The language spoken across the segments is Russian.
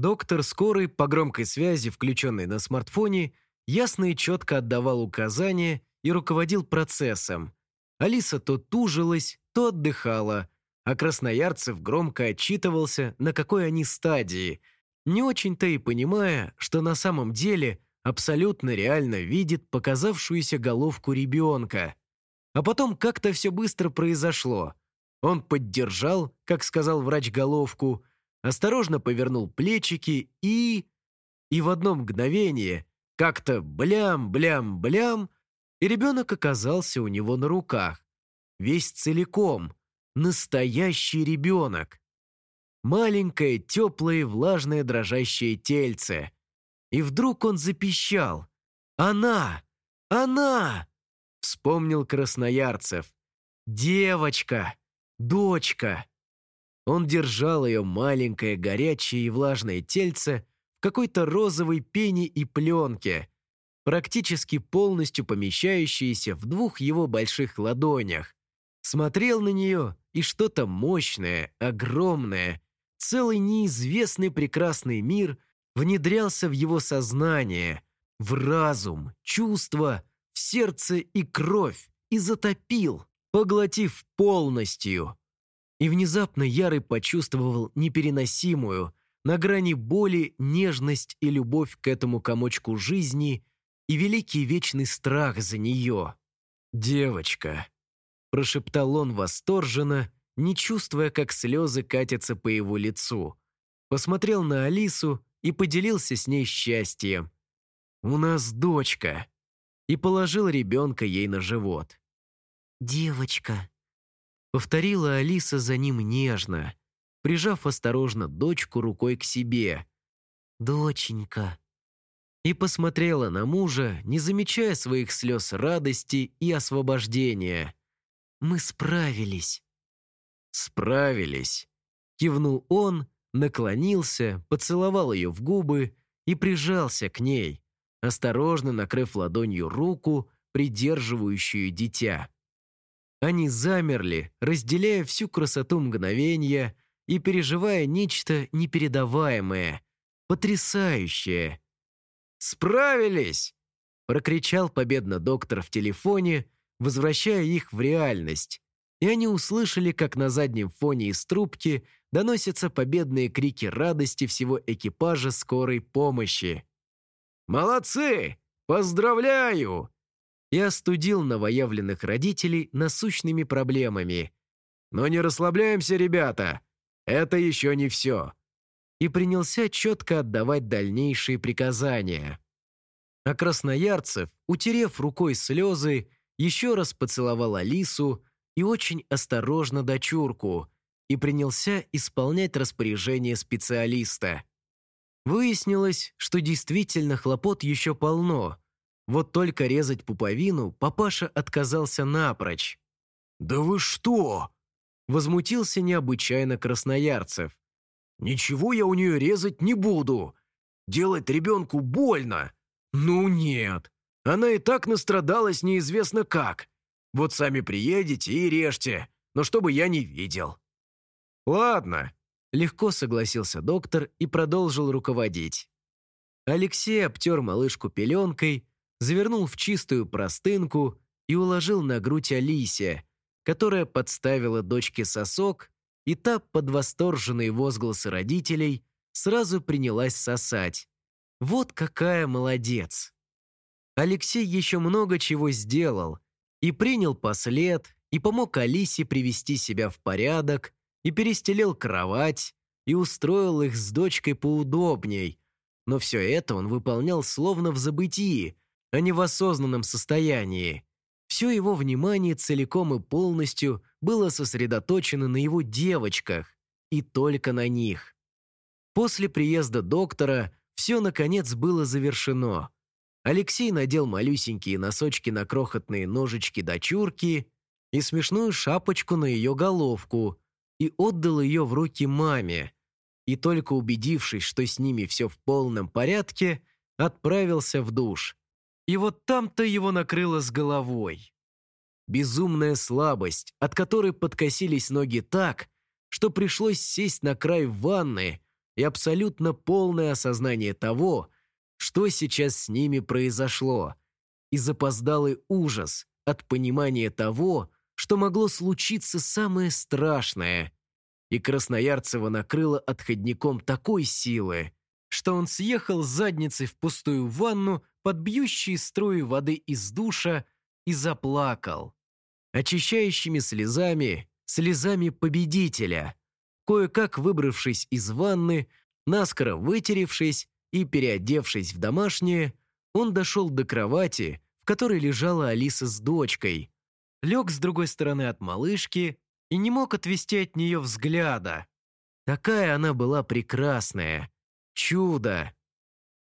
Доктор скорой по громкой связи, включенной на смартфоне, ясно и четко отдавал указания и руководил процессом. Алиса то тужилась, то отдыхала, а Красноярцев громко отчитывался, на какой они стадии, не очень-то и понимая, что на самом деле абсолютно реально видит показавшуюся головку ребенка. А потом как-то все быстро произошло. Он поддержал, как сказал врач, головку, осторожно повернул плечики и... И в одно мгновение, как-то блям-блям-блям, и ребенок оказался у него на руках. Весь целиком. Настоящий ребенок. Маленькое, теплое, влажное, дрожащее тельце. И вдруг он запищал. «Она! Она!» Вспомнил Красноярцев. «Девочка! Дочка!» Он держал ее маленькое, горячее и влажное тельце в какой-то розовой пене и пленке, практически полностью помещающиеся в двух его больших ладонях. Смотрел на нее, и что-то мощное, огромное, целый неизвестный прекрасный мир внедрялся в его сознание, в разум, чувства, в сердце и кровь, и затопил, поглотив полностью. И внезапно Ярый почувствовал непереносимую, на грани боли, нежность и любовь к этому комочку жизни и великий вечный страх за нее. «Девочка», – прошептал он восторженно, не чувствуя, как слезы катятся по его лицу. Посмотрел на Алису и поделился с ней счастьем. «У нас дочка!» И положил ребенка ей на живот. «Девочка!» Повторила Алиса за ним нежно, прижав осторожно дочку рукой к себе. «Доченька!» и посмотрела на мужа, не замечая своих слез радости и освобождения. «Мы справились». «Справились», — кивнул он, наклонился, поцеловал ее в губы и прижался к ней, осторожно накрыв ладонью руку, придерживающую дитя. Они замерли, разделяя всю красоту мгновения и переживая нечто непередаваемое, потрясающее, «Справились!» – прокричал победно доктор в телефоне, возвращая их в реальность. И они услышали, как на заднем фоне из трубки доносятся победные крики радости всего экипажа скорой помощи. «Молодцы! Поздравляю!» И остудил новоявленных родителей насущными проблемами. «Но не расслабляемся, ребята! Это еще не все!» и принялся четко отдавать дальнейшие приказания. А Красноярцев, утерев рукой слезы, еще раз поцеловал Алису и очень осторожно дочурку и принялся исполнять распоряжение специалиста. Выяснилось, что действительно хлопот еще полно. Вот только резать пуповину папаша отказался напрочь. «Да вы что?» Возмутился необычайно Красноярцев. Ничего я у нее резать не буду. Делать ребенку больно. Ну нет. Она и так настрадалась неизвестно как. Вот сами приедете и режьте, но чтобы я не видел. Ладно. Легко согласился доктор и продолжил руководить. Алексей обтер малышку пеленкой, завернул в чистую простынку и уложил на грудь Алисе, которая подставила дочке сосок и та, под восторженные возгласы родителей, сразу принялась сосать. Вот какая молодец! Алексей еще много чего сделал. И принял послед, и помог Алисе привести себя в порядок, и перестелил кровать, и устроил их с дочкой поудобней. Но все это он выполнял словно в забытии, а не в осознанном состоянии. Все его внимание целиком и полностью было сосредоточено на его девочках, и только на них. После приезда доктора все, наконец, было завершено. Алексей надел малюсенькие носочки на крохотные ножички дочурки и смешную шапочку на ее головку и отдал ее в руки маме. И только убедившись, что с ними все в полном порядке, отправился в душ. И вот там-то его накрыло с головой. Безумная слабость, от которой подкосились ноги так, что пришлось сесть на край ванны, и абсолютно полное осознание того, что сейчас с ними произошло, и запоздалый ужас от понимания того, что могло случиться самое страшное. И Красноярцева накрыло отходником такой силы, что он съехал задницей в пустую ванну под бьющие струи воды из душа и заплакал. Очищающими слезами, слезами победителя. Кое-как выбравшись из ванны, наскоро вытеревшись и переодевшись в домашнее, он дошел до кровати, в которой лежала Алиса с дочкой. Лег с другой стороны от малышки и не мог отвести от нее взгляда. Такая она была прекрасная. Чудо!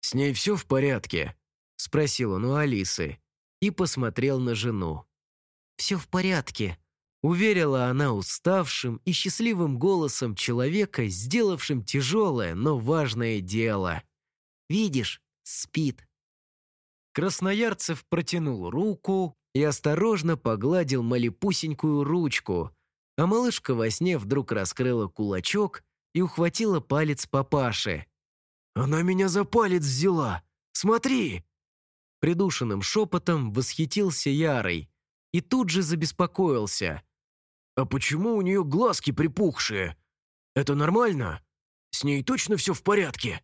«С ней все в порядке?» – спросил он у Алисы и посмотрел на жену. «Все в порядке», – уверила она уставшим и счастливым голосом человека, сделавшим тяжелое, но важное дело. «Видишь, спит». Красноярцев протянул руку и осторожно погладил малепусенькую ручку, а малышка во сне вдруг раскрыла кулачок и ухватила палец папаши. «Она меня за палец взяла! Смотри!» Придушенным шепотом восхитился Ярой и тут же забеспокоился. «А почему у нее глазки припухшие? Это нормально? С ней точно все в порядке?»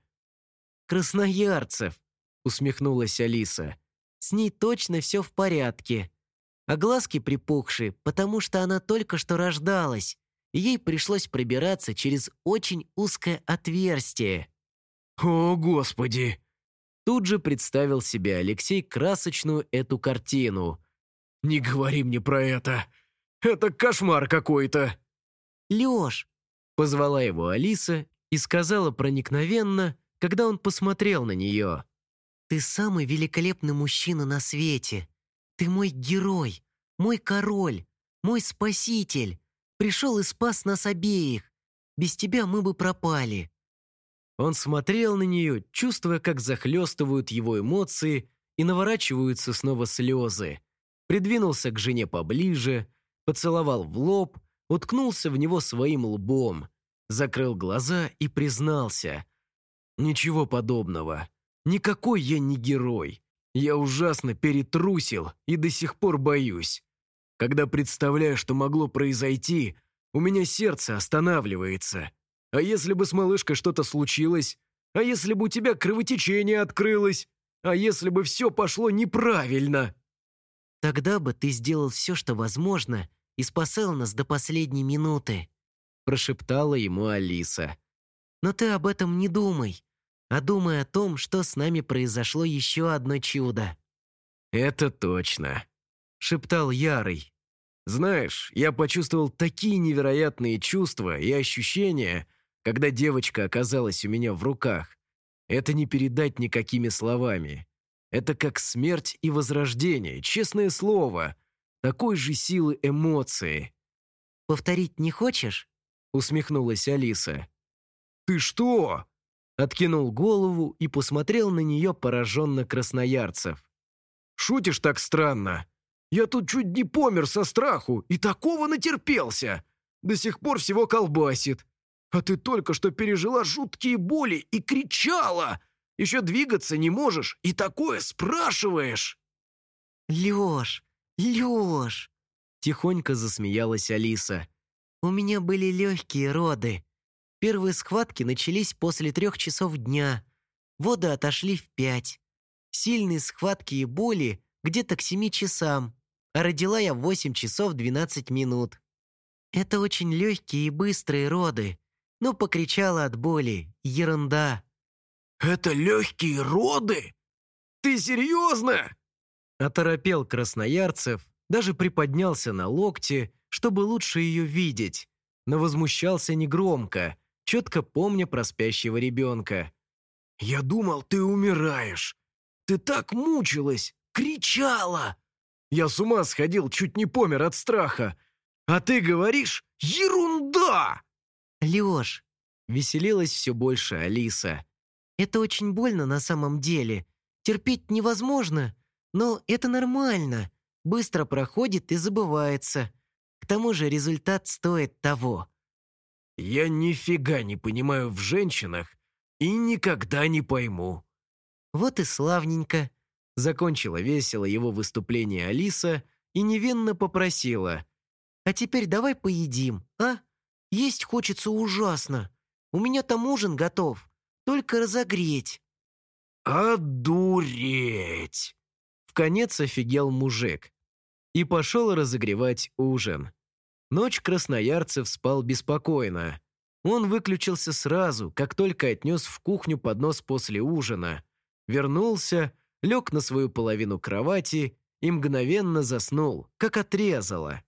«Красноярцев!» — усмехнулась Алиса. «С ней точно все в порядке. А глазки припухшие, потому что она только что рождалась, и ей пришлось пробираться через очень узкое отверстие». «О, Господи!» Тут же представил себе Алексей красочную эту картину. «Не говори мне про это! Это кошмар какой-то!» «Лёш!» — позвала его Алиса и сказала проникновенно, когда он посмотрел на нее. «Ты самый великолепный мужчина на свете. Ты мой герой, мой король, мой спаситель. Пришел и спас нас обеих. Без тебя мы бы пропали. Он смотрел на нее, чувствуя, как захлестывают его эмоции и наворачиваются снова слезы. Придвинулся к жене поближе, поцеловал в лоб, уткнулся в него своим лбом, закрыл глаза и признался. «Ничего подобного. Никакой я не герой. Я ужасно перетрусил и до сих пор боюсь. Когда представляю, что могло произойти, у меня сердце останавливается. А если бы с малышкой что-то случилось? А если бы у тебя кровотечение открылось? А если бы все пошло неправильно?» «Тогда бы ты сделал все, что возможно, и спасал нас до последней минуты», прошептала ему Алиса. «Но ты об этом не думай, а думай о том, что с нами произошло еще одно чудо». «Это точно», — шептал Ярый. «Знаешь, я почувствовал такие невероятные чувства и ощущения, когда девочка оказалась у меня в руках. Это не передать никакими словами. Это как смерть и возрождение, честное слово. Такой же силы эмоции. «Повторить не хочешь?» — усмехнулась Алиса. «Ты что?» — откинул голову и посмотрел на нее пораженно красноярцев. «Шутишь так странно? Я тут чуть не помер со страху и такого натерпелся. До сих пор всего колбасит. А ты только что пережила жуткие боли и кричала. Еще двигаться не можешь и такое спрашиваешь. Лёш, Лёш, тихонько засмеялась Алиса. У меня были легкие роды. Первые схватки начались после трех часов дня. Воды отошли в пять. Сильные схватки и боли где-то к семи часам. А родила я в восемь часов двенадцать минут. Это очень легкие и быстрые роды но покричала от боли. Ерунда. «Это легкие роды? Ты серьезно?» Оторопел Красноярцев, даже приподнялся на локте, чтобы лучше ее видеть, но возмущался негромко, четко помня про спящего ребенка. «Я думал, ты умираешь. Ты так мучилась, кричала. Я с ума сходил, чуть не помер от страха. А ты говоришь «Ерунда!» «Лёш!» — веселилась все больше Алиса. «Это очень больно на самом деле. Терпеть невозможно, но это нормально. Быстро проходит и забывается. К тому же результат стоит того». Я нифига не понимаю в женщинах и никогда не пойму». «Вот и славненько», — закончила весело его выступление Алиса и невинно попросила. «А теперь давай поедим, а? Есть хочется ужасно. У меня там ужин готов, только разогреть». «Одуреть!» В конец офигел мужик и пошел разогревать ужин. Ночь красноярцев спал беспокойно. Он выключился сразу, как только отнес в кухню поднос после ужина. Вернулся, лег на свою половину кровати и мгновенно заснул, как отрезало.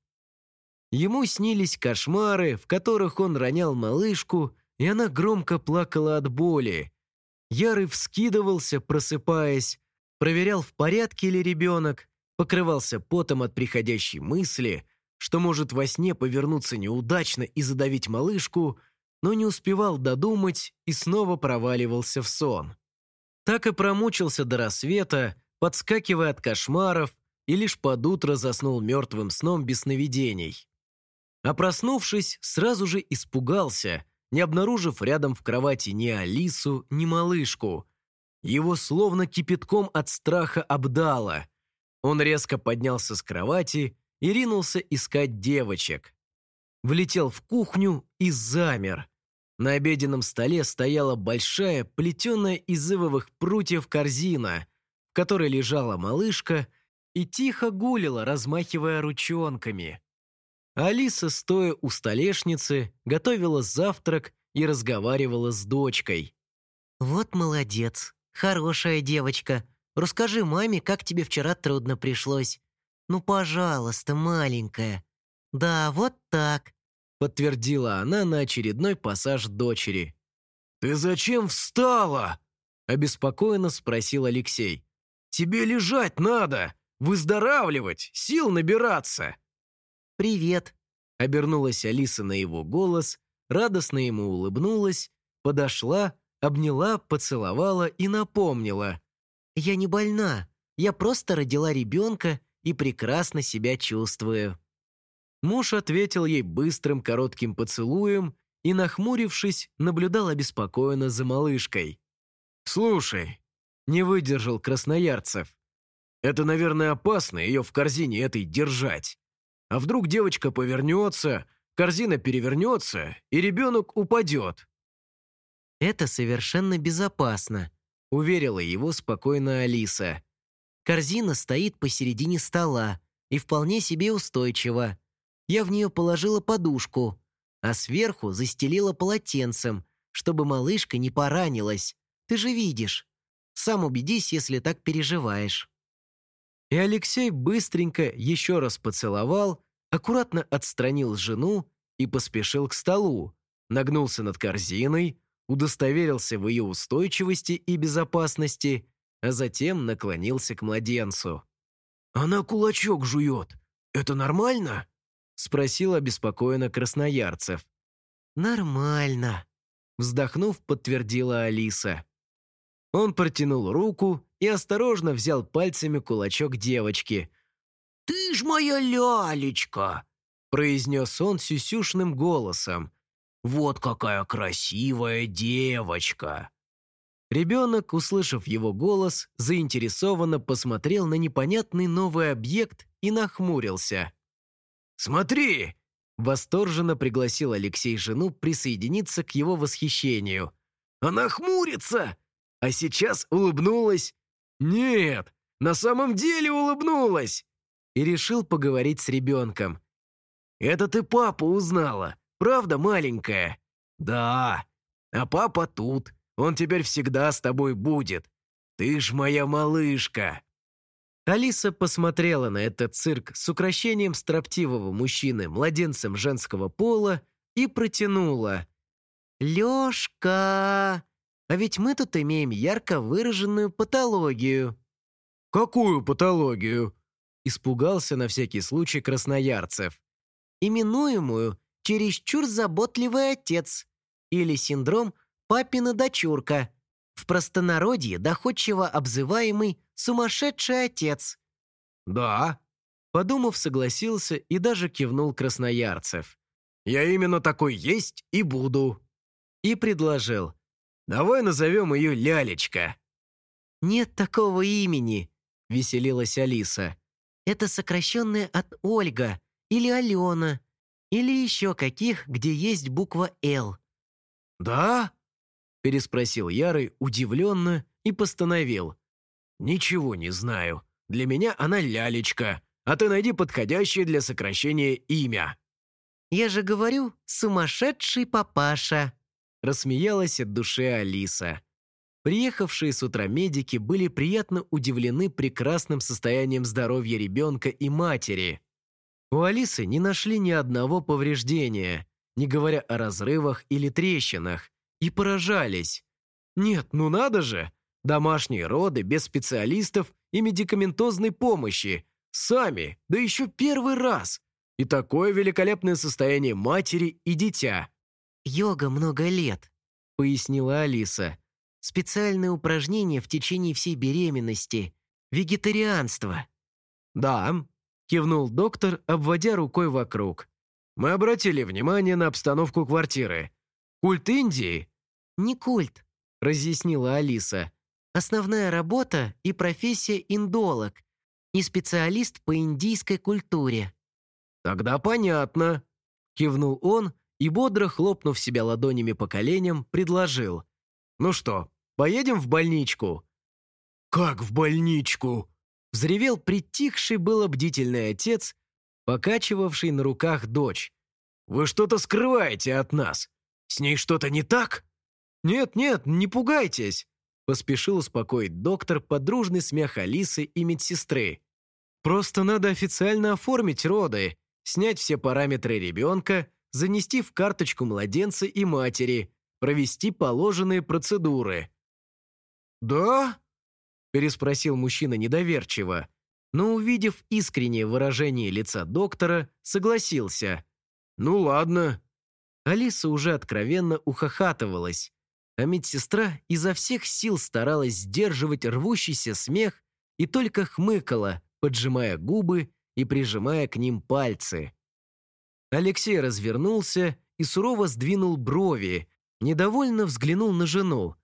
Ему снились кошмары, в которых он ронял малышку, и она громко плакала от боли. Ярый вскидывался, просыпаясь, проверял, в порядке ли ребенок, покрывался потом от приходящей мысли, что может во сне повернуться неудачно и задавить малышку, но не успевал додумать и снова проваливался в сон. Так и промучился до рассвета, подскакивая от кошмаров, и лишь под утро заснул мертвым сном без сновидений. А проснувшись, сразу же испугался, не обнаружив рядом в кровати ни Алису, ни малышку. Его словно кипятком от страха обдало. Он резко поднялся с кровати и ринулся искать девочек. Влетел в кухню и замер. На обеденном столе стояла большая, плетеная из ивовых прутьев корзина, в которой лежала малышка и тихо гулила, размахивая ручонками. Алиса, стоя у столешницы, готовила завтрак и разговаривала с дочкой. «Вот молодец, хорошая девочка. Расскажи маме, как тебе вчера трудно пришлось. Ну, пожалуйста, маленькая. Да, вот так», — подтвердила она на очередной пассаж дочери. «Ты зачем встала?» — обеспокоенно спросил Алексей. «Тебе лежать надо, выздоравливать, сил набираться». «Привет», — обернулась Алиса на его голос, радостно ему улыбнулась, подошла, обняла, поцеловала и напомнила. «Я не больна. Я просто родила ребенка и прекрасно себя чувствую». Муж ответил ей быстрым коротким поцелуем и, нахмурившись, наблюдал обеспокоенно за малышкой. «Слушай», — не выдержал Красноярцев, «это, наверное, опасно ее в корзине этой держать. А вдруг девочка повернется, корзина перевернется, и ребенок упадет?» «Это совершенно безопасно», уверила его спокойно Алиса. Корзина стоит посередине стола и вполне себе устойчива. Я в нее положила подушку, а сверху застелила полотенцем, чтобы малышка не поранилась. Ты же видишь. Сам убедись, если так переживаешь. И Алексей быстренько еще раз поцеловал, аккуратно отстранил жену и поспешил к столу, нагнулся над корзиной, удостоверился в ее устойчивости и безопасности, а затем наклонился к младенцу. «Она кулачок жует. Это нормально?» — спросил обеспокоенно Красноярцев. «Нормально», — вздохнув, подтвердила Алиса. Он протянул руку и осторожно взял пальцами кулачок девочки. «Ты ж моя лялечка!» — произнес он сюсюшным голосом, вот какая красивая девочка!» Ребенок, услышав его голос, заинтересованно посмотрел на непонятный новый объект и нахмурился. «Смотри!» – восторженно пригласил Алексей жену присоединиться к его восхищению. «Она хмурится! А сейчас улыбнулась!» «Нет, на самом деле улыбнулась!» И решил поговорить с ребенком. «Это ты папу узнала!» Правда, маленькая?» «Да. А папа тут. Он теперь всегда с тобой будет. Ты ж моя малышка!» Алиса посмотрела на этот цирк с украшением строптивого мужчины младенцем женского пола и протянула. «Лёшка! А ведь мы тут имеем ярко выраженную патологию». «Какую патологию?» Испугался на всякий случай красноярцев. «Именуемую чересчур заботливый отец или синдром папина дочурка, в простонародье доходчиво обзываемый сумасшедший отец. «Да», — подумав, согласился и даже кивнул Красноярцев. Я именно такой есть и буду». И предложил. «Давай назовем ее Лялечка». «Нет такого имени», — веселилась Алиса. «Это сокращенное от Ольга или Алена, или еще каких, где есть буква «Л». «Да?» — переспросил Ярый удивленно и постановил. «Ничего не знаю. Для меня она Лялечка, а ты найди подходящее для сокращения имя». «Я же говорю, сумасшедший папаша!» Рассмеялась от души Алиса. Приехавшие с утра медики были приятно удивлены прекрасным состоянием здоровья ребенка и матери. У Алисы не нашли ни одного повреждения, не говоря о разрывах или трещинах, и поражались. Нет, ну надо же! Домашние роды без специалистов и медикаментозной помощи. Сами, да еще первый раз. И такое великолепное состояние матери и дитя. «Йога много лет», — пояснила Алиса. «Специальное упражнение в течение всей беременности. Вегетарианство». «Да», — кивнул доктор, обводя рукой вокруг. «Мы обратили внимание на обстановку квартиры. Культ Индии?» «Не культ», — разъяснила Алиса. «Основная работа и профессия индолог, и специалист по индийской культуре». «Тогда понятно», — кивнул он и, бодро хлопнув себя ладонями по коленям, предложил. «Ну что, поедем в больничку?» «Как в больничку?» Взревел притихший было бдительный отец, покачивавший на руках дочь. «Вы что-то скрываете от нас? С ней что-то не так?» «Нет-нет, не пугайтесь», — поспешил успокоить доктор подружный смех Алисы и медсестры. «Просто надо официально оформить роды, снять все параметры ребенка, занести в карточку младенца и матери, провести положенные процедуры». «Да?» – переспросил мужчина недоверчиво, но, увидев искреннее выражение лица доктора, согласился. «Ну ладно». Алиса уже откровенно ухахатывалась, а медсестра изо всех сил старалась сдерживать рвущийся смех и только хмыкала, поджимая губы и прижимая к ним пальцы. Алексей развернулся и сурово сдвинул брови, недовольно взглянул на жену.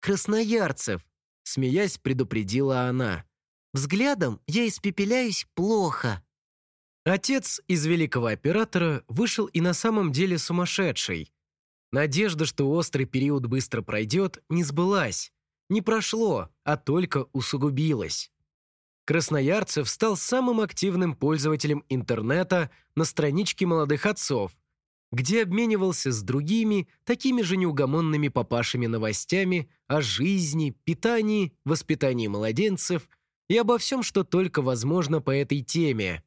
«Красноярцев!» — смеясь предупредила она. «Взглядом я испепеляюсь плохо». Отец из великого оператора вышел и на самом деле сумасшедший. Надежда, что острый период быстро пройдет, не сбылась. Не прошло, а только усугубилось. Красноярцев стал самым активным пользователем интернета на страничке молодых отцов, где обменивался с другими, такими же неугомонными папашами новостями о жизни, питании, воспитании младенцев и обо всем, что только возможно по этой теме.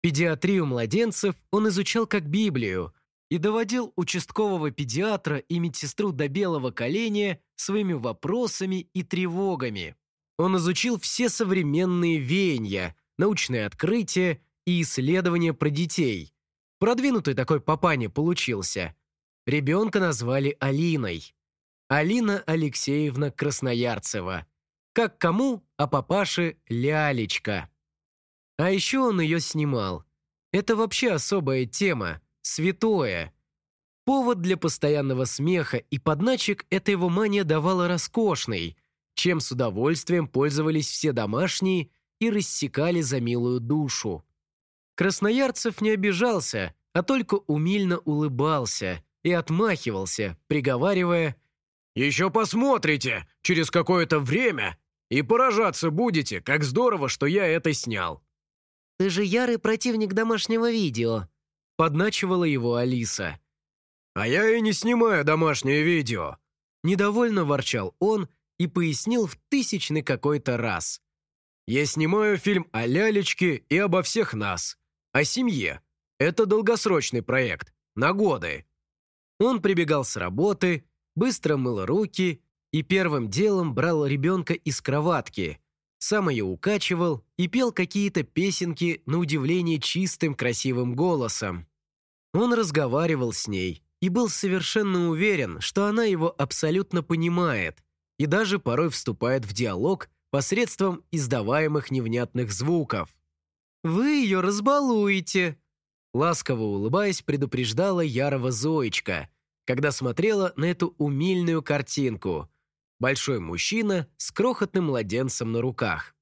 Педиатрию младенцев он изучал как Библию и доводил участкового педиатра и медсестру до белого коленя своими вопросами и тревогами. Он изучил все современные веяния, научные открытия и исследования про детей. Продвинутый такой папаня получился. Ребенка назвали Алиной. Алина Алексеевна Красноярцева. Как кому, а папаше Лялечка. А еще он ее снимал. Это вообще особая тема, святое. Повод для постоянного смеха и подначек эта его мания давала роскошный – чем с удовольствием пользовались все домашние и рассекали за милую душу. Красноярцев не обижался, а только умильно улыбался и отмахивался, приговаривая «Еще посмотрите, через какое-то время, и поражаться будете, как здорово, что я это снял». «Ты же ярый противник домашнего видео», — подначивала его Алиса. «А я и не снимаю домашнее видео», — недовольно ворчал он и пояснил в тысячный какой-то раз. «Я снимаю фильм о лялечке и обо всех нас, о семье. Это долгосрочный проект, на годы». Он прибегал с работы, быстро мыл руки и первым делом брал ребенка из кроватки, сам ее укачивал и пел какие-то песенки на удивление чистым красивым голосом. Он разговаривал с ней и был совершенно уверен, что она его абсолютно понимает – и даже порой вступает в диалог посредством издаваемых невнятных звуков. «Вы ее разбалуете», Ласково улыбаясь, предупреждала Ярова Зоечка, когда смотрела на эту умильную картинку. Большой мужчина с крохотным младенцем на руках.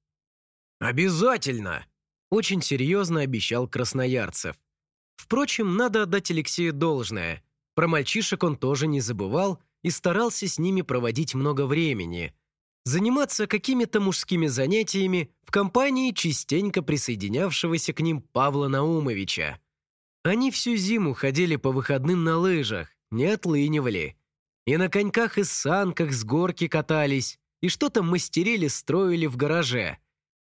«Обязательно!» – очень серьезно обещал Красноярцев. Впрочем, надо отдать Алексею должное. Про мальчишек он тоже не забывал и старался с ними проводить много времени. Заниматься какими-то мужскими занятиями в компании частенько присоединявшегося к ним Павла Наумовича. Они всю зиму ходили по выходным на лыжах, не отлынивали. И на коньках и санках с горки катались, и что-то мастерили, строили в гараже –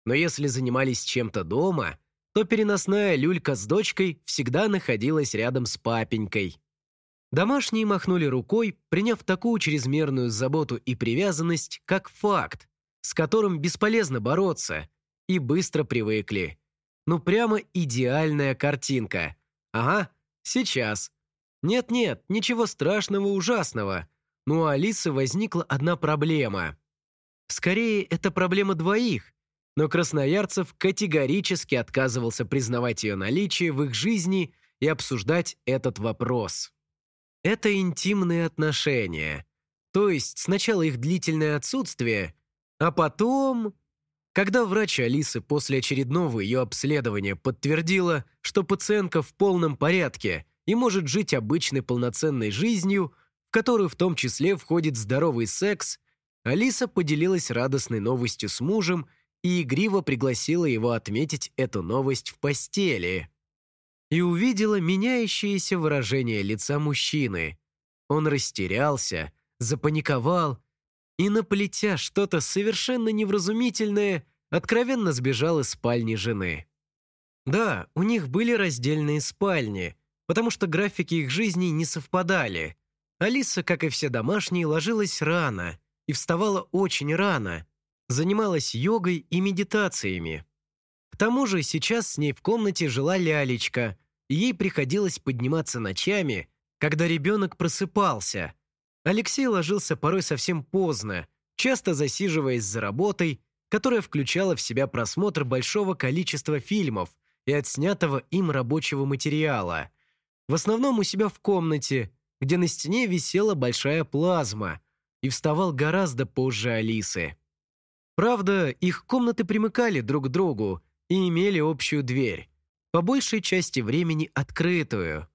но если занимались чем-то дома, то переносная люлька с дочкой всегда находилась рядом с папенькой. Домашние махнули рукой, приняв такую чрезмерную заботу и привязанность, как факт, с которым бесполезно бороться, и быстро привыкли. Ну прямо идеальная картинка. Ага, сейчас. Нет-нет, ничего страшного, ужасного. Но у Алисы возникла одна проблема. Скорее, это проблема двоих, но Красноярцев категорически отказывался признавать ее наличие в их жизни и обсуждать этот вопрос. Это интимные отношения. То есть сначала их длительное отсутствие, а потом... Когда врач Алисы после очередного ее обследования подтвердила, что пациентка в полном порядке и может жить обычной полноценной жизнью, в которую в том числе входит здоровый секс, Алиса поделилась радостной новостью с мужем и игриво пригласила его отметить эту новость в постели. И увидела меняющееся выражение лица мужчины. Он растерялся, запаниковал и, наплетя что-то совершенно невразумительное, откровенно сбежал из спальни жены. Да, у них были раздельные спальни, потому что графики их жизни не совпадали. Алиса, как и все домашние, ложилась рано и вставала очень рано, занималась йогой и медитациями. К тому же сейчас с ней в комнате жила лялечка, и ей приходилось подниматься ночами, когда ребенок просыпался. Алексей ложился порой совсем поздно, часто засиживаясь за работой, которая включала в себя просмотр большого количества фильмов и отснятого им рабочего материала. В основном у себя в комнате, где на стене висела большая плазма, и вставал гораздо позже Алисы. Правда, их комнаты примыкали друг к другу и имели общую дверь, по большей части времени открытую.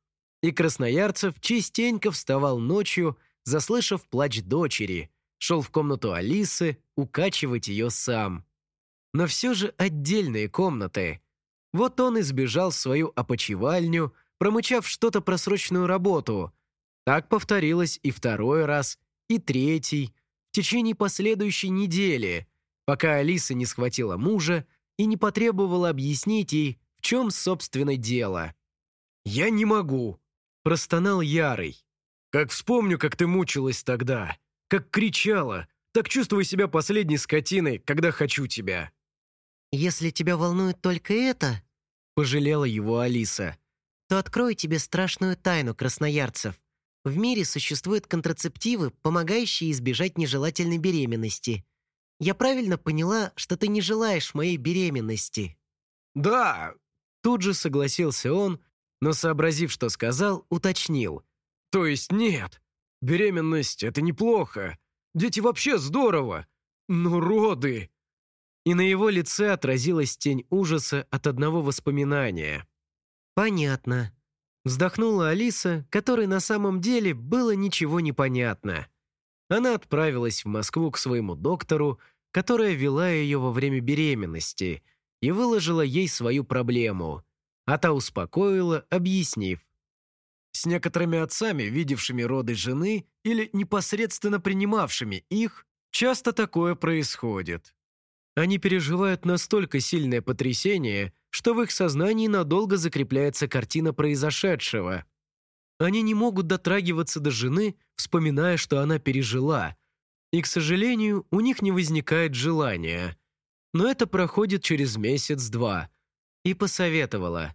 И Красноярцев частенько вставал ночью, заслышав плач дочери, шел в комнату Алисы укачивать ее сам. Но все же отдельные комнаты. Вот он избежал свою опочивальню, промычав что-то про срочную работу. Так повторилось и второй раз, и третий, в течение последующей недели – пока Алиса не схватила мужа и не потребовала объяснить ей, в чем, собственно, дело. «Я не могу», – простонал Ярый. «Как вспомню, как ты мучилась тогда, как кричала, так чувствую себя последней скотиной, когда хочу тебя». «Если тебя волнует только это», – пожалела его Алиса, «то открою тебе страшную тайну красноярцев. В мире существуют контрацептивы, помогающие избежать нежелательной беременности. Я правильно поняла, что ты не желаешь моей беременности?» «Да!» Тут же согласился он, но, сообразив, что сказал, уточнил. «То есть нет. Беременность — это неплохо. Дети вообще здорово. Но роды...» И на его лице отразилась тень ужаса от одного воспоминания. «Понятно», — вздохнула Алиса, которой на самом деле было ничего не понятно. Она отправилась в Москву к своему доктору, которая вела ее во время беременности, и выложила ей свою проблему, а та успокоила, объяснив. С некоторыми отцами, видевшими роды жены или непосредственно принимавшими их, часто такое происходит. Они переживают настолько сильное потрясение, что в их сознании надолго закрепляется картина произошедшего – они не могут дотрагиваться до жены, вспоминая, что она пережила. И, к сожалению, у них не возникает желания. Но это проходит через месяц-два. И посоветовала.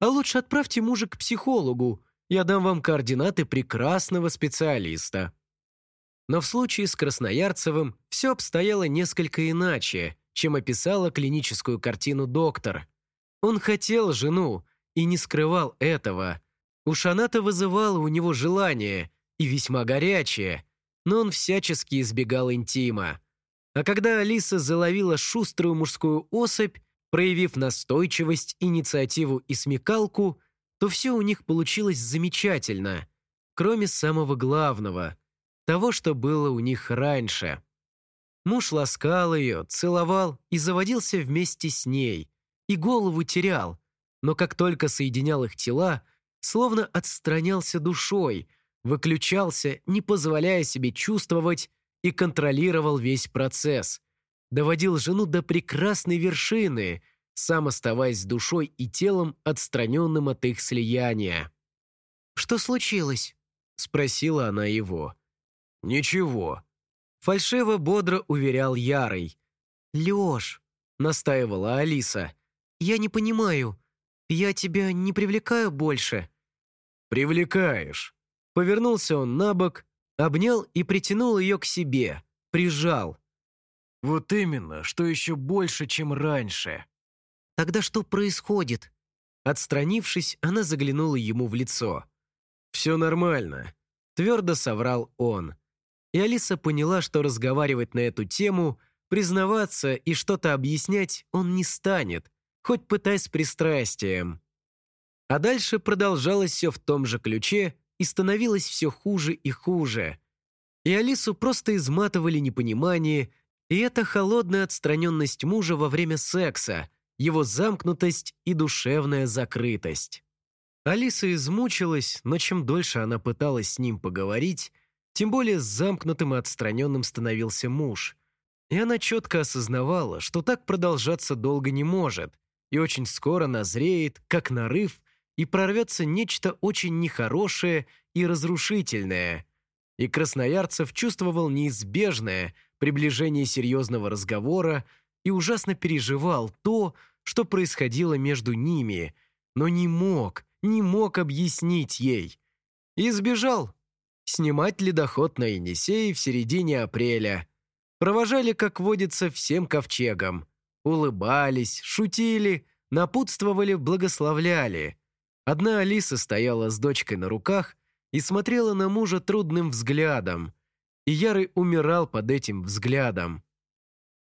А лучше отправьте мужа к психологу. Я дам вам координаты прекрасного специалиста. Но в случае с Красноярцевым все обстояло несколько иначе, чем описала клиническую картину доктор. Он хотел жену, и не скрывал этого. Уж она-то вызывала у него желание, и весьма горячее, но он всячески избегал интима. А когда Алиса заловила шуструю мужскую особь, проявив настойчивость, инициативу и смекалку, то все у них получилось замечательно, кроме самого главного, того, что было у них раньше. Муж ласкал ее, целовал и заводился вместе с ней, и голову терял, но как только соединял их тела, словно отстранялся душой, выключался, не позволяя себе чувствовать, и контролировал весь процесс, доводил жену до прекрасной вершины, сам оставаясь душой и телом отстраненным от их слияния. «Что случилось?» — спросила она его. «Ничего», — фальшиво бодро уверял Ярый. «Лёш», — настаивала Алиса, — «я не понимаю, я тебя не привлекаю больше». «Привлекаешь». Повернулся он на бок, обнял и притянул ее к себе, прижал. «Вот именно, что еще больше, чем раньше». «Тогда что происходит?» Отстранившись, она заглянула ему в лицо. «Все нормально», — твердо соврал он. И Алиса поняла, что разговаривать на эту тему, признаваться и что-то объяснять он не станет, хоть пытай с пристрастием. А дальше продолжалось все в том же ключе и становилось все хуже и хуже. И Алису просто изматывали непонимание и эта холодная отстраненность мужа во время секса, его замкнутость и душевная закрытость. Алиса измучилась, но чем дольше она пыталась с ним поговорить, тем более замкнутым и отстраненным становился муж. И она четко осознавала, что так продолжаться долго не может, и очень скоро назреет, как нарыв, и прорвется нечто очень нехорошее и разрушительное. И Красноярцев чувствовал неизбежное приближение серьезного разговора и ужасно переживал то, что происходило между ними, но не мог, не мог объяснить ей. И сбежал. Снимать ледоход на Енисей в середине апреля. Провожали, как водится, всем ковчегам улыбались, шутили, напутствовали, благословляли. Одна Алиса стояла с дочкой на руках и смотрела на мужа трудным взглядом. И Ярый умирал под этим взглядом.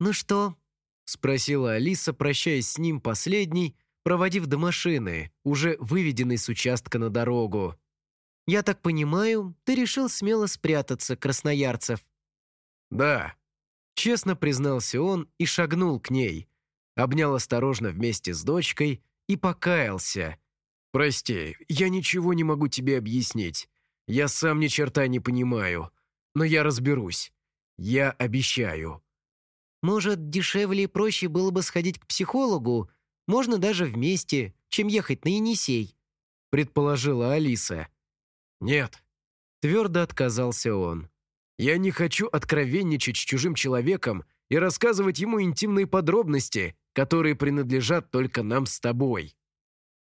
«Ну что?» — спросила Алиса, прощаясь с ним последней, проводив до машины, уже выведенной с участка на дорогу. «Я так понимаю, ты решил смело спрятаться, Красноярцев?» «Да», Честно признался он и шагнул к ней. Обнял осторожно вместе с дочкой и покаялся. «Прости, я ничего не могу тебе объяснить. Я сам ни черта не понимаю. Но я разберусь. Я обещаю». «Может, дешевле и проще было бы сходить к психологу? Можно даже вместе, чем ехать на Енисей», предположила Алиса. «Нет», твердо отказался он. Я не хочу откровенничать с чужим человеком и рассказывать ему интимные подробности, которые принадлежат только нам с тобой».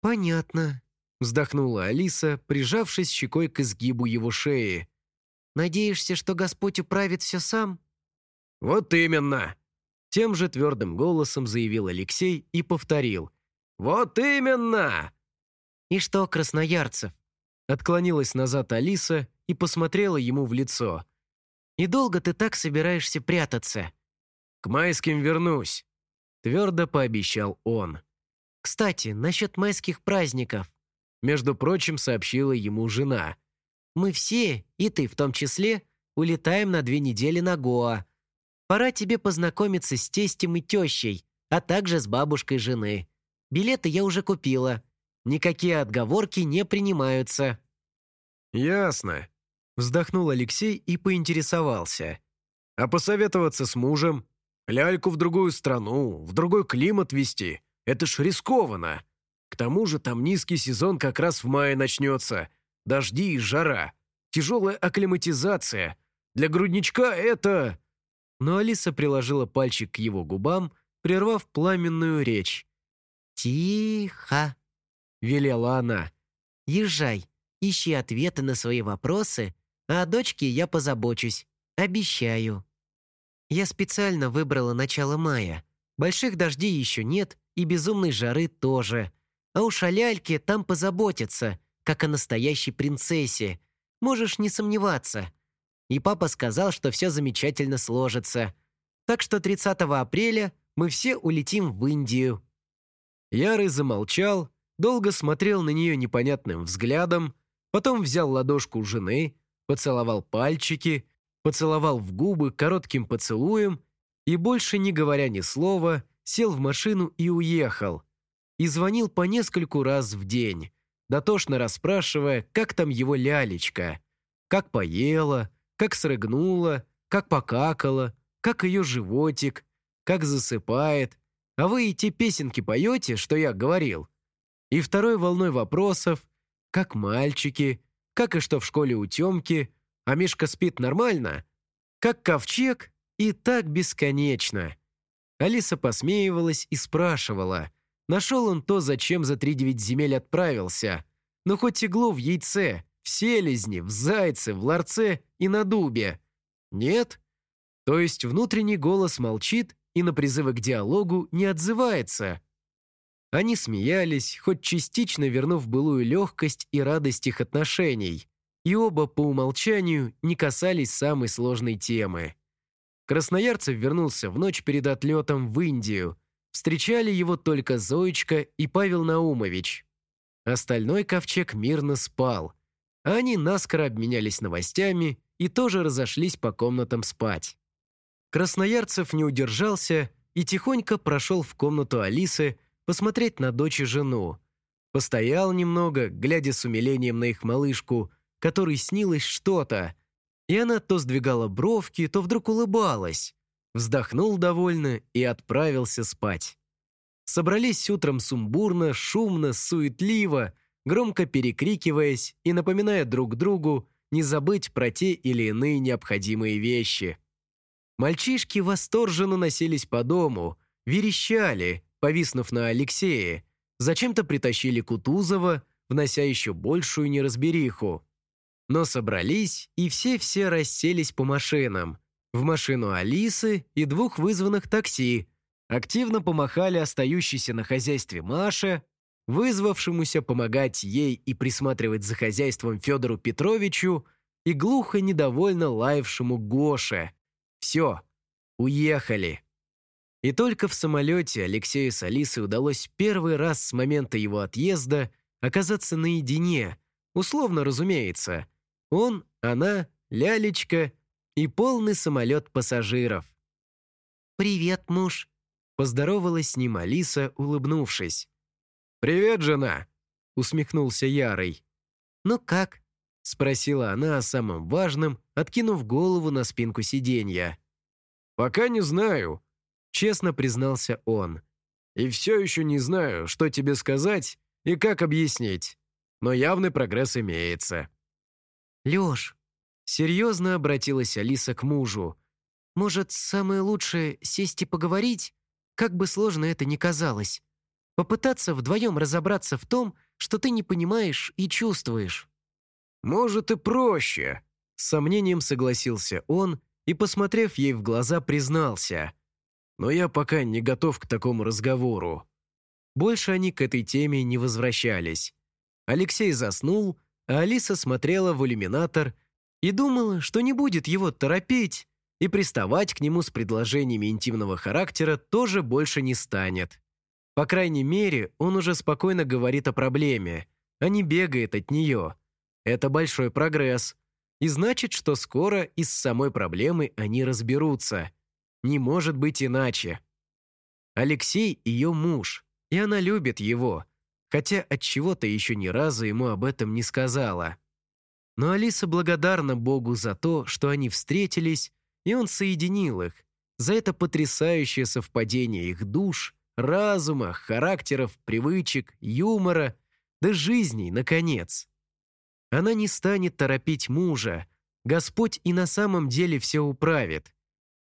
«Понятно», — вздохнула Алиса, прижавшись щекой к изгибу его шеи. «Надеешься, что Господь управит все сам?» «Вот именно!» Тем же твердым голосом заявил Алексей и повторил. «Вот именно!» «И что, Красноярцев?» Отклонилась назад Алиса и посмотрела ему в лицо. И долго ты так собираешься прятаться?» «К майским вернусь», — твердо пообещал он. «Кстати, насчет майских праздников», — между прочим, сообщила ему жена. «Мы все, и ты в том числе, улетаем на две недели на Гоа. Пора тебе познакомиться с тестем и тещей, а также с бабушкой жены. Билеты я уже купила. Никакие отговорки не принимаются». «Ясно», Вздохнул Алексей и поинтересовался. «А посоветоваться с мужем? Ляльку в другую страну, в другой климат вести? Это ж рискованно. К тому же там низкий сезон как раз в мае начнется. Дожди и жара. Тяжелая акклиматизация. Для грудничка это...» Но Алиса приложила пальчик к его губам, прервав пламенную речь. «Тихо!» — велела она. «Езжай, ищи ответы на свои вопросы а о дочке я позабочусь. Обещаю. Я специально выбрала начало мая. Больших дождей еще нет, и безумной жары тоже. А уж о ляльке там позаботятся, как о настоящей принцессе. Можешь не сомневаться. И папа сказал, что все замечательно сложится. Так что 30 апреля мы все улетим в Индию». Ярый замолчал, долго смотрел на нее непонятным взглядом, потом взял ладошку жены, поцеловал пальчики, поцеловал в губы коротким поцелуем и, больше не говоря ни слова, сел в машину и уехал. И звонил по нескольку раз в день, дотошно расспрашивая, как там его лялечка, как поела, как срыгнула, как покакала, как ее животик, как засыпает. А вы и те песенки поете, что я говорил? И второй волной вопросов, как мальчики, как и что в школе у Тёмки, а Мишка спит нормально, как ковчег и так бесконечно. Алиса посмеивалась и спрашивала, нашел он то, зачем за три девять земель отправился, но хоть иглу в яйце, в селезне, в зайце, в ларце и на дубе. Нет? То есть внутренний голос молчит и на призывы к диалогу не отзывается. Они смеялись, хоть частично вернув былую легкость и радость их отношений, и оба по умолчанию не касались самой сложной темы. Красноярцев вернулся в ночь перед отлетом в Индию. Встречали его только Зоечка и Павел Наумович. Остальной ковчег мирно спал. Они наскоро обменялись новостями и тоже разошлись по комнатам спать. Красноярцев не удержался и тихонько прошел в комнату Алисы посмотреть на дочь и жену. Постоял немного, глядя с умилением на их малышку, которой снилось что-то, и она то сдвигала бровки, то вдруг улыбалась. Вздохнул довольно и отправился спать. Собрались утром сумбурно, шумно, суетливо, громко перекрикиваясь и напоминая друг другу не забыть про те или иные необходимые вещи. Мальчишки восторженно носились по дому, верещали, повиснув на Алексее, зачем-то притащили Кутузова, внося еще большую неразбериху. Но собрались, и все-все расселись по машинам. В машину Алисы и двух вызванных такси. Активно помахали остающейся на хозяйстве Маше, вызвавшемуся помогать ей и присматривать за хозяйством Федору Петровичу и глухо недовольно лаявшему Гоше. Все, уехали. И только в самолете Алексею с Алисой удалось первый раз с момента его отъезда оказаться наедине, условно разумеется. Он, она, лялечка и полный самолет пассажиров. «Привет, муж», — поздоровалась с ним Алиса, улыбнувшись. «Привет, жена!» — усмехнулся Ярый. «Ну как?» — спросила она о самом важном, откинув голову на спинку сиденья. «Пока не знаю», — честно признался он. «И все еще не знаю, что тебе сказать и как объяснить, но явный прогресс имеется». «Леш», — серьезно обратилась Алиса к мужу, «может, самое лучшее — сесть и поговорить, как бы сложно это ни казалось?» Попытаться вдвоем разобраться в том, что ты не понимаешь и чувствуешь. «Может, и проще», — с сомнением согласился он и, посмотрев ей в глаза, признался. «Но я пока не готов к такому разговору». Больше они к этой теме не возвращались. Алексей заснул, а Алиса смотрела в иллюминатор и думала, что не будет его торопить, и приставать к нему с предложениями интимного характера тоже больше не станет. По крайней мере, он уже спокойно говорит о проблеме, а не бегает от нее. Это большой прогресс. И значит, что скоро и с самой проблемой они разберутся. Не может быть иначе. Алексей – ее муж, и она любит его, хотя от чего то еще ни разу ему об этом не сказала. Но Алиса благодарна Богу за то, что они встретились, и он соединил их, за это потрясающее совпадение их душ – разума, характеров, привычек, юмора, да жизней, наконец. Она не станет торопить мужа, Господь и на самом деле все управит.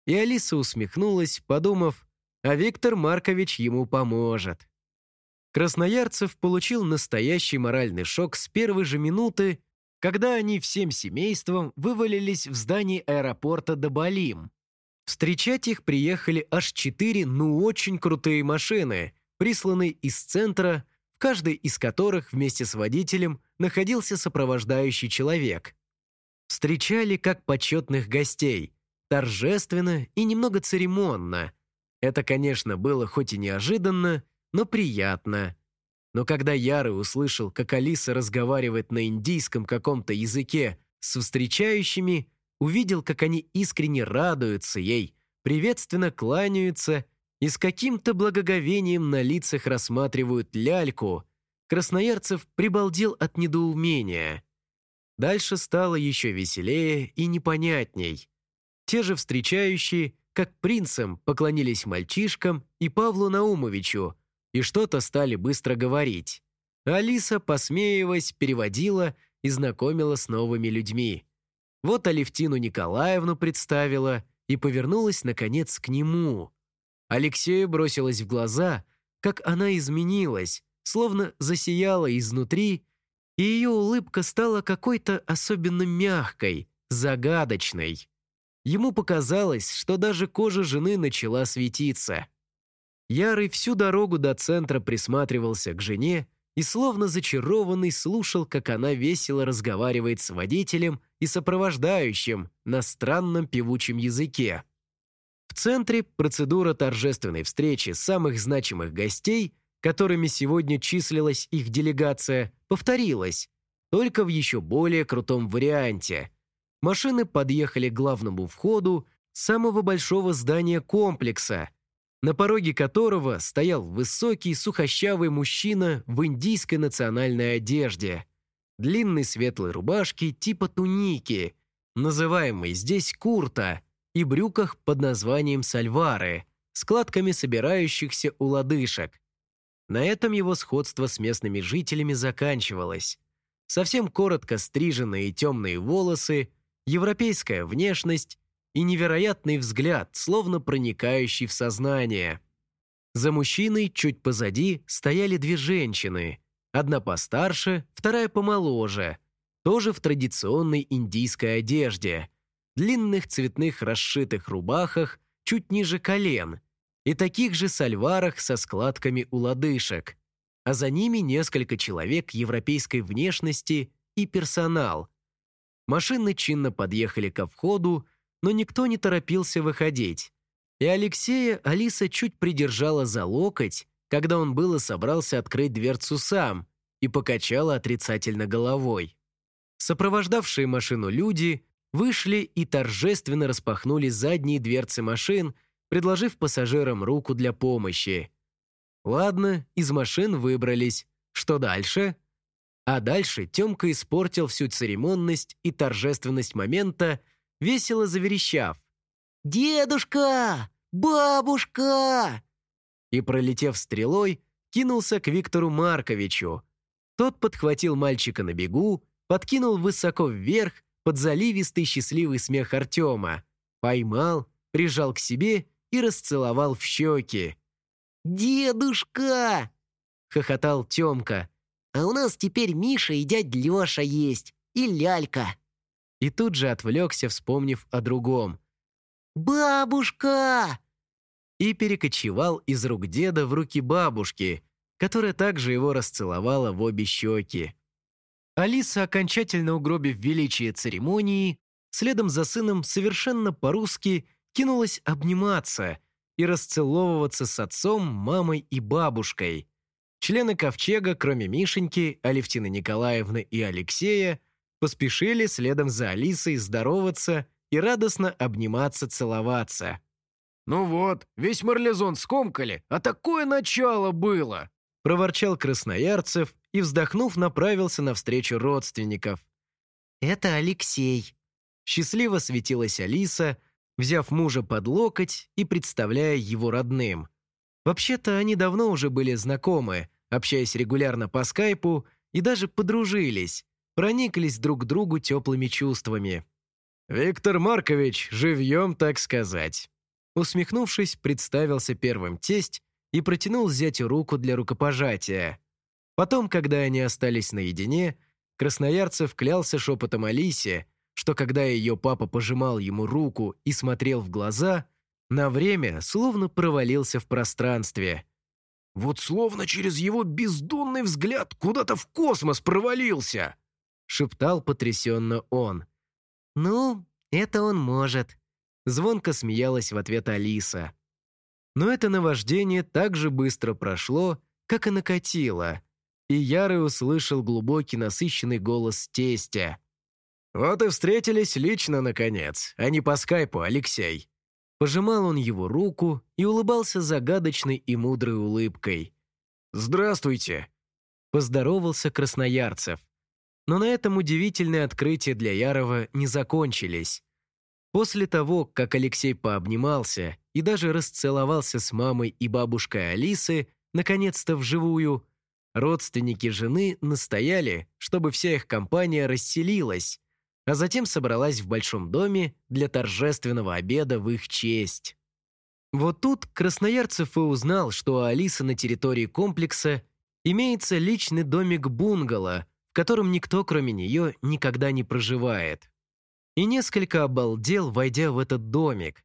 И Алиса усмехнулась, подумав, а Виктор Маркович ему поможет. Красноярцев получил настоящий моральный шок с первой же минуты, когда они всем семейством вывалились в здании аэропорта Добалим. Встречать их приехали аж четыре, ну очень крутые машины, присланные из центра, в каждой из которых вместе с водителем находился сопровождающий человек. Встречали как почетных гостей, торжественно и немного церемонно. Это, конечно, было хоть и неожиданно, но приятно. Но когда Яры услышал, как Алиса разговаривает на индийском каком-то языке с встречающими, увидел, как они искренне радуются ей, приветственно кланяются и с каким-то благоговением на лицах рассматривают ляльку, Красноярцев прибалдел от недоумения. Дальше стало еще веселее и непонятней. Те же встречающие, как принцам, поклонились мальчишкам и Павлу Наумовичу и что-то стали быстро говорить. Алиса, посмеиваясь, переводила и знакомила с новыми людьми. Вот Алевтину Николаевну представила и повернулась, наконец, к нему. Алексею бросилось в глаза, как она изменилась, словно засияла изнутри, и ее улыбка стала какой-то особенно мягкой, загадочной. Ему показалось, что даже кожа жены начала светиться. Ярый всю дорогу до центра присматривался к жене и словно зачарованный слушал, как она весело разговаривает с водителем и сопровождающим на странном певучем языке. В центре процедура торжественной встречи самых значимых гостей, которыми сегодня числилась их делегация, повторилась, только в еще более крутом варианте. Машины подъехали к главному входу самого большого здания комплекса, на пороге которого стоял высокий сухощавый мужчина в индийской национальной одежде, длинной светлой рубашке типа туники, называемой здесь курта, и брюках под названием сальвары, складками собирающихся у лодыжек. На этом его сходство с местными жителями заканчивалось. Совсем коротко стриженные темные волосы, европейская внешность и невероятный взгляд, словно проникающий в сознание. За мужчиной чуть позади стояли две женщины. Одна постарше, вторая помоложе, тоже в традиционной индийской одежде – длинных цветных расшитых рубахах чуть ниже колен и таких же сальварах со складками у лодыжек, а за ними несколько человек европейской внешности и персонал. Машины чинно подъехали ко входу, но никто не торопился выходить. И Алексея Алиса чуть придержала за локоть, когда он было собрался открыть дверцу сам, и покачала отрицательно головой. Сопровождавшие машину люди вышли и торжественно распахнули задние дверцы машин, предложив пассажирам руку для помощи. Ладно, из машин выбрались. Что дальше? А дальше Тёмка испортил всю церемонность и торжественность момента, весело заверещав. «Дедушка! Бабушка!» И, пролетев стрелой, кинулся к Виктору Марковичу. Тот подхватил мальчика на бегу, подкинул высоко вверх под заливистый счастливый смех Артема, поймал, прижал к себе и расцеловал в щеки. «Дедушка!» — хохотал Темка. «А у нас теперь Миша и дядь Леша есть, и лялька!» И тут же отвлекся, вспомнив о другом. «Бабушка!» И перекочевал из рук деда в руки бабушки, которая также его расцеловала в обе щеки. Алиса, окончательно угробив величие церемонии, следом за сыном совершенно по-русски кинулась обниматься и расцеловываться с отцом, мамой и бабушкой. Члены ковчега, кроме Мишеньки, Алевтины Николаевны и Алексея, поспешили следом за Алисой здороваться и радостно обниматься, целоваться. «Ну вот, весь Марлезон скомкали, а такое начало было!» проворчал Красноярцев и, вздохнув, направился навстречу родственников. «Это Алексей». Счастливо светилась Алиса, взяв мужа под локоть и представляя его родным. Вообще-то они давно уже были знакомы, общаясь регулярно по скайпу и даже подружились, прониклись друг к другу теплыми чувствами. «Виктор Маркович, живьем, так сказать». Усмехнувшись, представился первым тесть и протянул зятю руку для рукопожатия. Потом, когда они остались наедине, Красноярцев клялся шепотом Алисе, что когда ее папа пожимал ему руку и смотрел в глаза, на время словно провалился в пространстве. Вот словно через его бездонный взгляд куда-то в космос провалился!» — шептал потрясенно он. «Ну, это он может», — звонко смеялась в ответ Алиса. Но это наваждение так же быстро прошло, как и накатило, и Ярый услышал глубокий насыщенный голос тестя. «Вот и встретились лично, наконец, а не по скайпу, Алексей». Пожимал он его руку и улыбался загадочной и мудрой улыбкой. «Здравствуйте!» Поздоровался Красноярцев. Но на этом удивительные открытия для Ярова не закончились. После того, как Алексей пообнимался и даже расцеловался с мамой и бабушкой Алисы, наконец-то вживую, родственники жены настояли, чтобы вся их компания расселилась, а затем собралась в большом доме для торжественного обеда в их честь. Вот тут Красноярцев и узнал, что у Алисы на территории комплекса имеется личный домик-бунгало, в котором никто, кроме нее, никогда не проживает. И несколько обалдел, войдя в этот домик.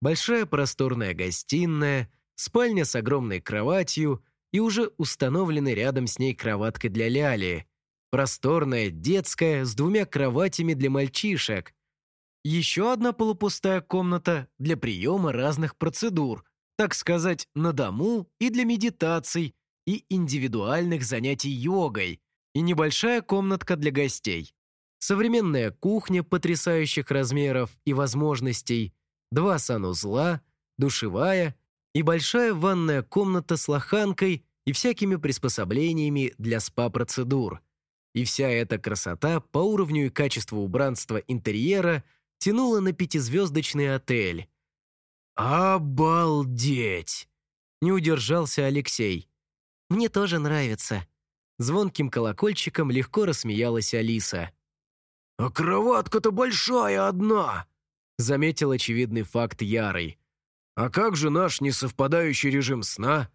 Большая просторная гостиная, спальня с огромной кроватью и уже установленной рядом с ней кроваткой для Ляли, Просторная, детская, с двумя кроватями для мальчишек. Еще одна полупустая комната для приема разных процедур, так сказать, на дому и для медитаций, и индивидуальных занятий йогой, и небольшая комнатка для гостей. Современная кухня потрясающих размеров и возможностей, два санузла, душевая и большая ванная комната с лоханкой и всякими приспособлениями для спа-процедур – и вся эта красота по уровню и качеству убранства интерьера тянула на пятизвездочный отель. «Обалдеть!» – не удержался Алексей. «Мне тоже нравится». Звонким колокольчиком легко рассмеялась Алиса. «А кроватка-то большая одна!» – заметил очевидный факт Ярый. «А как же наш несовпадающий режим сна?»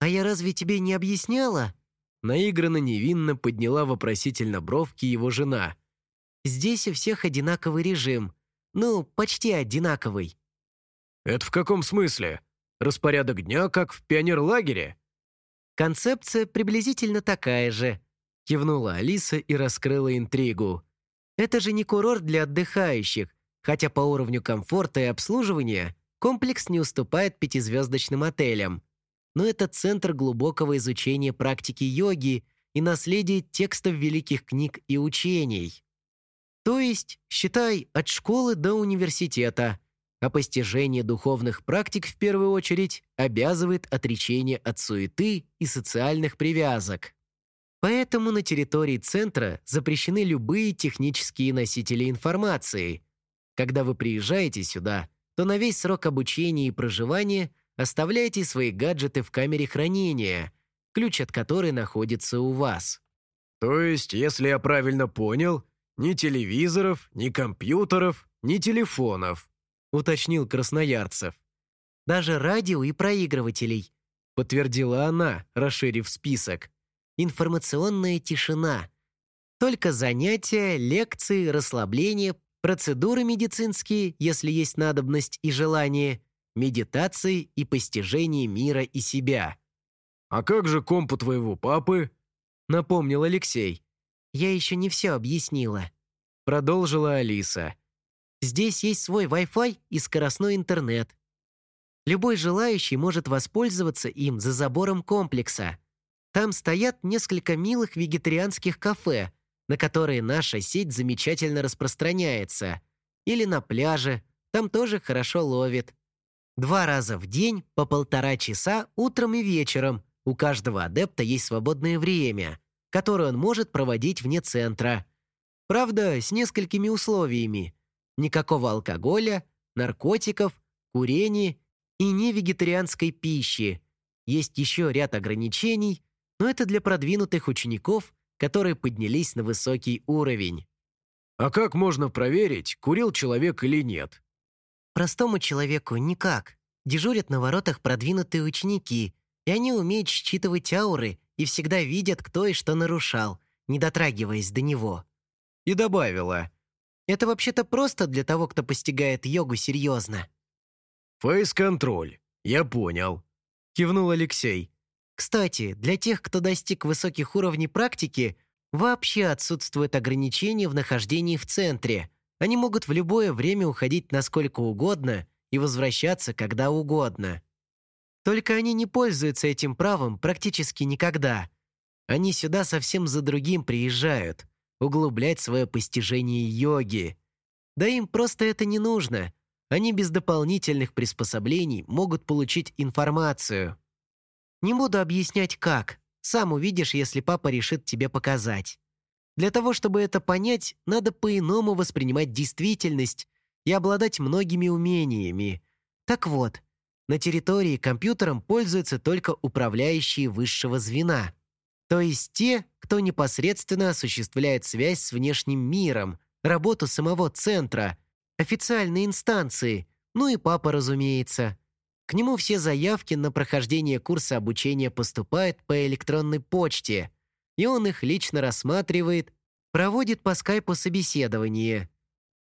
«А я разве тебе не объясняла?» Наигранно невинно подняла вопросительно бровки его жена. «Здесь у всех одинаковый режим. Ну, почти одинаковый». «Это в каком смысле? Распорядок дня, как в пионерлагере?» «Концепция приблизительно такая же», — кивнула Алиса и раскрыла интригу. «Это же не курорт для отдыхающих, хотя по уровню комфорта и обслуживания комплекс не уступает пятизвездочным отелям но это центр глубокого изучения практики йоги и наследия текстов великих книг и учений. То есть, считай, от школы до университета, а постижение духовных практик в первую очередь обязывает отречение от суеты и социальных привязок. Поэтому на территории центра запрещены любые технические носители информации. Когда вы приезжаете сюда, то на весь срок обучения и проживания – Оставляйте свои гаджеты в камере хранения, ключ от которой находится у вас. То есть, если я правильно понял, ни телевизоров, ни компьютеров, ни телефонов, уточнил Красноярцев. Даже радио и проигрывателей, подтвердила она, расширив список. Информационная тишина. Только занятия, лекции, расслабления, процедуры медицинские, если есть надобность и желание, медитации и постижение мира и себя. «А как же комп у твоего папы?» — напомнил Алексей. «Я еще не все объяснила», — продолжила Алиса. «Здесь есть свой Wi-Fi и скоростной интернет. Любой желающий может воспользоваться им за забором комплекса. Там стоят несколько милых вегетарианских кафе, на которые наша сеть замечательно распространяется. Или на пляже, там тоже хорошо ловит. Два раза в день по полтора часа утром и вечером у каждого адепта есть свободное время, которое он может проводить вне центра. Правда, с несколькими условиями. Никакого алкоголя, наркотиков, курения и невегетарианской пищи. Есть еще ряд ограничений, но это для продвинутых учеников, которые поднялись на высокий уровень. А как можно проверить, курил человек или нет? Простому человеку никак. Дежурят на воротах продвинутые ученики, и они умеют считывать ауры и всегда видят, кто и что нарушал, не дотрагиваясь до него. И добавила. Это вообще-то просто для того, кто постигает йогу серьезно. «Фейс-контроль, я понял», — кивнул Алексей. Кстати, для тех, кто достиг высоких уровней практики, вообще отсутствует ограничение в нахождении в центре. Они могут в любое время уходить насколько угодно и возвращаться когда угодно. Только они не пользуются этим правом практически никогда. Они сюда совсем за другим приезжают, углублять свое постижение йоги. Да им просто это не нужно. Они без дополнительных приспособлений могут получить информацию. Не буду объяснять как. Сам увидишь, если папа решит тебе показать. Для того, чтобы это понять, надо по-иному воспринимать действительность и обладать многими умениями. Так вот, на территории компьютером пользуются только управляющие высшего звена, то есть те, кто непосредственно осуществляет связь с внешним миром, работу самого центра, официальные инстанции, ну и папа, разумеется. К нему все заявки на прохождение курса обучения поступают по электронной почте, и он их лично рассматривает, проводит по скайпу собеседование.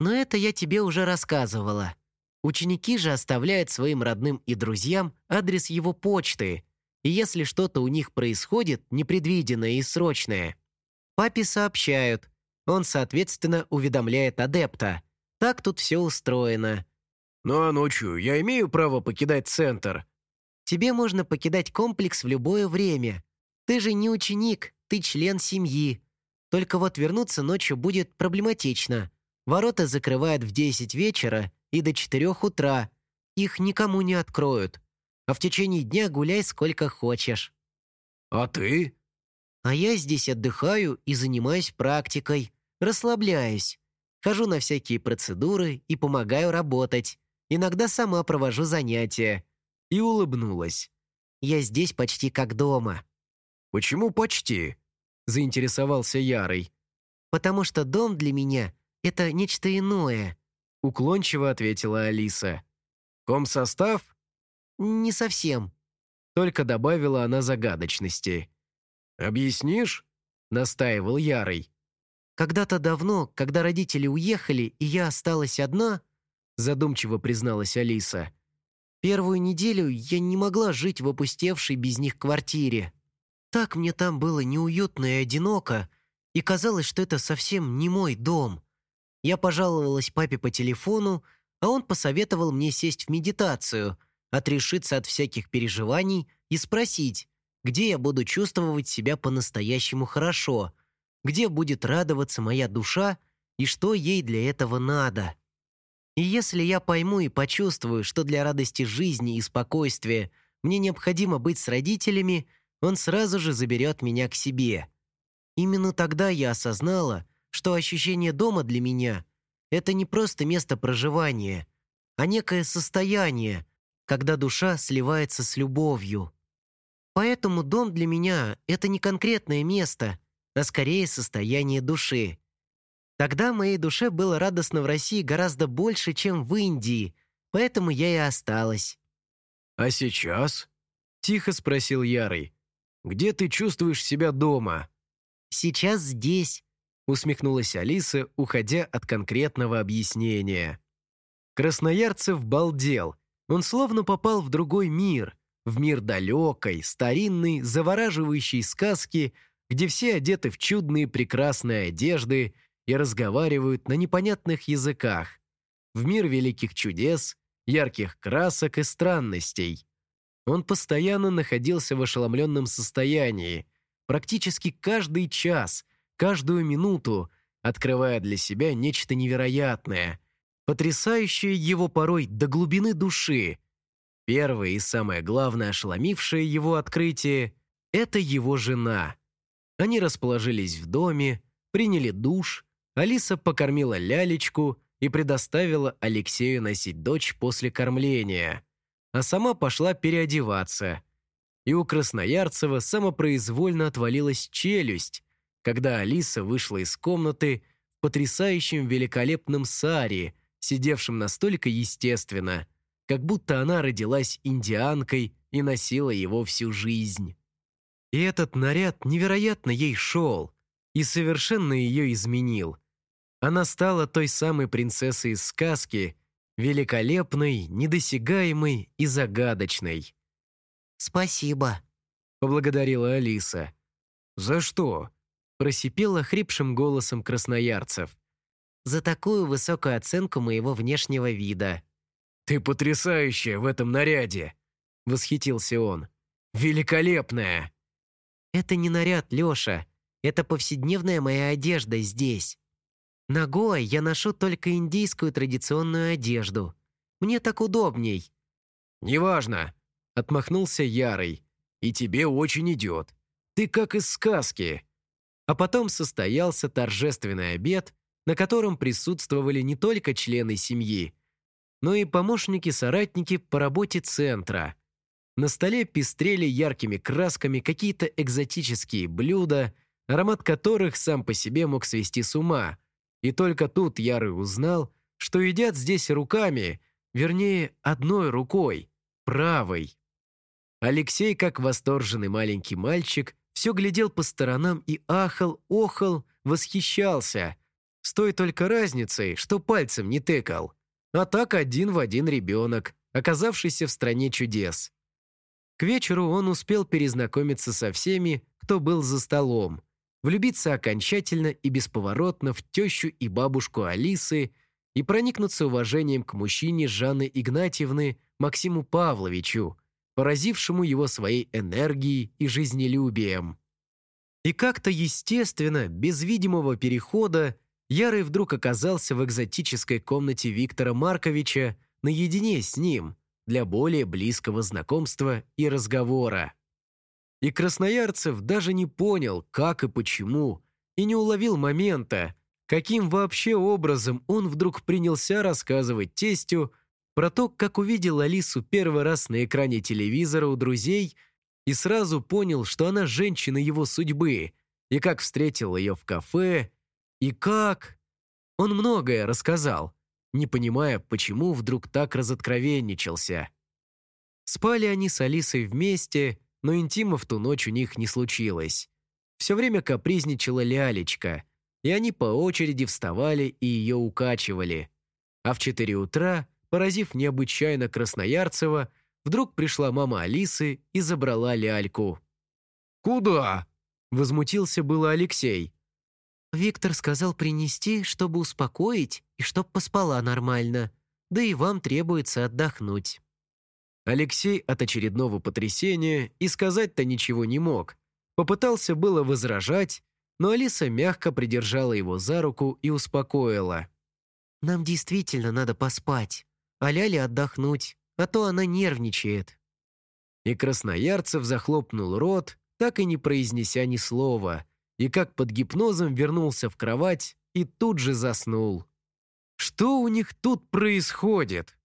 Но это я тебе уже рассказывала. Ученики же оставляют своим родным и друзьям адрес его почты, и если что-то у них происходит, непредвиденное и срочное, папе сообщают, он, соответственно, уведомляет адепта. Так тут все устроено. «Ну а ночью я имею право покидать центр?» «Тебе можно покидать комплекс в любое время. Ты же не ученик, ты член семьи. Только вот вернуться ночью будет проблематично. Ворота закрывают в 10 вечера, и до четырех утра. Их никому не откроют. А в течение дня гуляй сколько хочешь». «А ты?» «А я здесь отдыхаю и занимаюсь практикой, расслабляюсь. Хожу на всякие процедуры и помогаю работать. Иногда сама провожу занятия». И улыбнулась. «Я здесь почти как дома». «Почему почти?» – заинтересовался Ярый. «Потому что дом для меня – это нечто иное. Уклончиво ответила Алиса. «Комсостав?» «Не совсем», — только добавила она загадочности. «Объяснишь?» — настаивал Ярый. «Когда-то давно, когда родители уехали, и я осталась одна», — задумчиво призналась Алиса, «первую неделю я не могла жить в опустевшей без них квартире. Так мне там было неуютно и одиноко, и казалось, что это совсем не мой дом. Я пожаловалась папе по телефону, а он посоветовал мне сесть в медитацию, отрешиться от всяких переживаний и спросить, где я буду чувствовать себя по-настоящему хорошо, где будет радоваться моя душа и что ей для этого надо. И если я пойму и почувствую, что для радости жизни и спокойствия мне необходимо быть с родителями, он сразу же заберет меня к себе. Именно тогда я осознала, что ощущение дома для меня – это не просто место проживания, а некое состояние, когда душа сливается с любовью. Поэтому дом для меня – это не конкретное место, а скорее состояние души. Тогда моей душе было радостно в России гораздо больше, чем в Индии, поэтому я и осталась. «А сейчас?» – тихо спросил Ярый. «Где ты чувствуешь себя дома?» «Сейчас здесь», усмехнулась Алиса, уходя от конкретного объяснения. Красноярцев балдел. Он словно попал в другой мир, в мир далекой, старинной, завораживающей сказки, где все одеты в чудные прекрасные одежды и разговаривают на непонятных языках, в мир великих чудес, ярких красок и странностей. Он постоянно находился в ошеломленном состоянии, практически каждый час – каждую минуту, открывая для себя нечто невероятное, потрясающее его порой до глубины души. Первое и самое главное ошеломившее его открытие – это его жена. Они расположились в доме, приняли душ, Алиса покормила лялечку и предоставила Алексею носить дочь после кормления, а сама пошла переодеваться. И у Красноярцева самопроизвольно отвалилась челюсть, когда Алиса вышла из комнаты в потрясающем великолепном саре, сидевшем настолько естественно, как будто она родилась индианкой и носила его всю жизнь. И этот наряд невероятно ей шел и совершенно ее изменил. Она стала той самой принцессой из сказки, великолепной, недосягаемой и загадочной. «Спасибо», поблагодарила Алиса. «За что?» – просипела хрипшим голосом красноярцев. «За такую высокую оценку моего внешнего вида». «Ты потрясающая в этом наряде!» – восхитился он. «Великолепная!» «Это не наряд, Леша. Это повседневная моя одежда здесь. На Гоа я ношу только индийскую традиционную одежду. Мне так удобней». «Неважно», — отмахнулся Ярый. «И тебе очень идет. Ты как из сказки». А потом состоялся торжественный обед, на котором присутствовали не только члены семьи, но и помощники-соратники по работе центра. На столе пестрели яркими красками какие-то экзотические блюда, аромат которых сам по себе мог свести с ума. И только тут Ярый узнал, что едят здесь руками, вернее, одной рукой, правой. Алексей, как восторженный маленький мальчик, все глядел по сторонам и ахал, охал, восхищался. С той только разницей, что пальцем не тыкал. А так один в один ребенок, оказавшийся в стране чудес. К вечеру он успел перезнакомиться со всеми, кто был за столом, влюбиться окончательно и бесповоротно в тещу и бабушку Алисы и проникнуться уважением к мужчине Жанны Игнатьевны Максиму Павловичу, поразившему его своей энергией и жизнелюбием. И как-то естественно, без видимого перехода, Ярый вдруг оказался в экзотической комнате Виктора Марковича наедине с ним для более близкого знакомства и разговора. И Красноярцев даже не понял, как и почему, и не уловил момента, каким вообще образом он вдруг принялся рассказывать тестю про то, как увидел Алису первый раз на экране телевизора у друзей и сразу понял, что она женщина его судьбы, и как встретил ее в кафе, и как... Он многое рассказал, не понимая, почему вдруг так разоткровенничался. Спали они с Алисой вместе, но интима в ту ночь у них не случилось. Все время капризничала Лялечка, и они по очереди вставали и ее укачивали. А в четыре утра поразив необычайно Красноярцева, вдруг пришла мама Алисы и забрала ляльку. «Куда?» – возмутился было Алексей. «Виктор сказал принести, чтобы успокоить и чтоб поспала нормально. Да и вам требуется отдохнуть». Алексей от очередного потрясения и сказать-то ничего не мог. Попытался было возражать, но Алиса мягко придержала его за руку и успокоила. «Нам действительно надо поспать а Ляле отдохнуть, а то она нервничает». И Красноярцев захлопнул рот, так и не произнеся ни слова, и как под гипнозом вернулся в кровать и тут же заснул. «Что у них тут происходит?»